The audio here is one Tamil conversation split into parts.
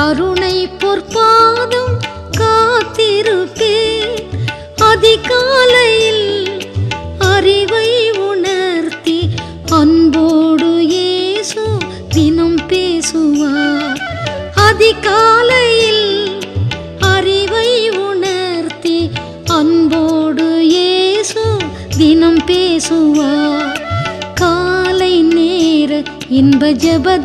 கருணை பொற்பாதம் காத்திருப்பே. அதிகாலையில் அறிவை உணர்த்தி அன்போடு ஏசு தினம் பேசுவார். அதிகாலையில் அறிவை உணர்த்தி அன்போடு ஏசு தினம் பேசுவார். காலை நேர இன்ப ஜப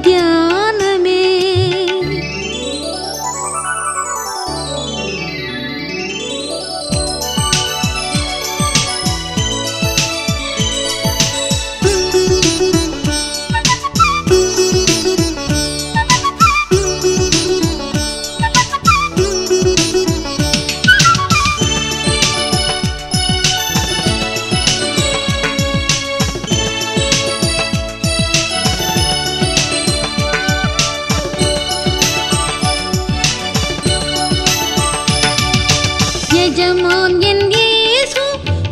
தியானமே என்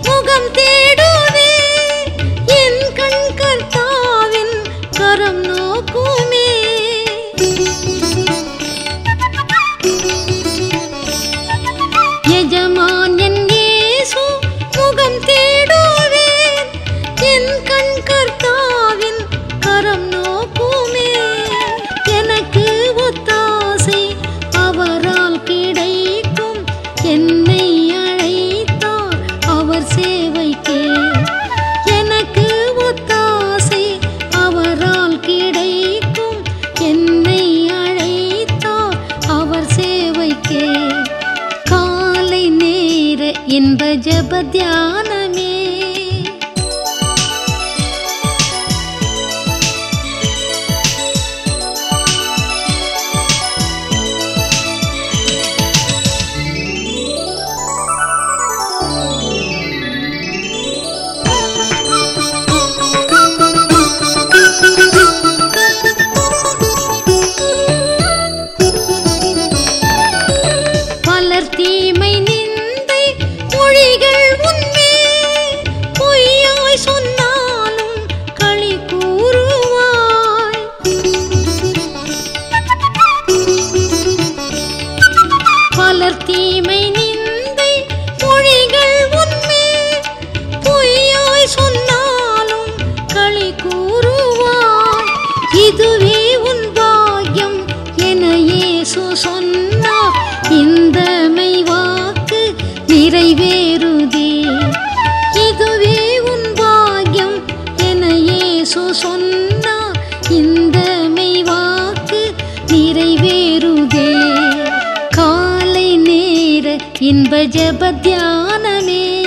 முகம் தே இன்ப ஜப தியானமே. தீமை நிறைவேறுதே காலை நேர இன்ப ஜப தியானமே.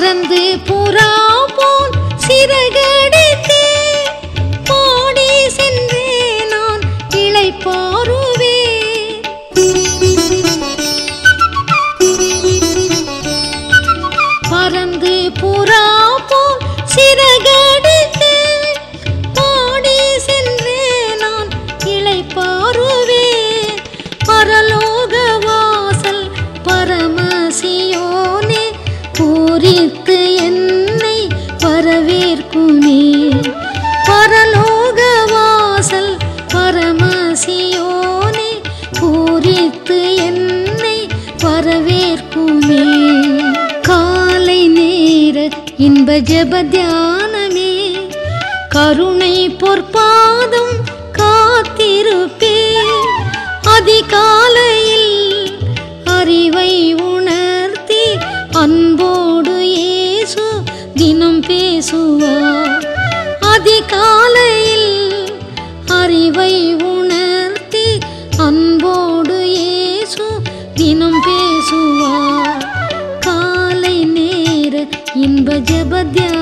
பறந்து புறா போல் சிறகு வரவேற்புமே காலை நேர இன்ப ஜப தியானமே. கருணை பொற்பாதம் காத்திருப்பே. அதிகாலையில் அறிவை உணர்த்தி அன்போடு ஏசு தினம் பேசுவார். அதிகாலையில் அறிவை உணர்த்தி பேசுவார்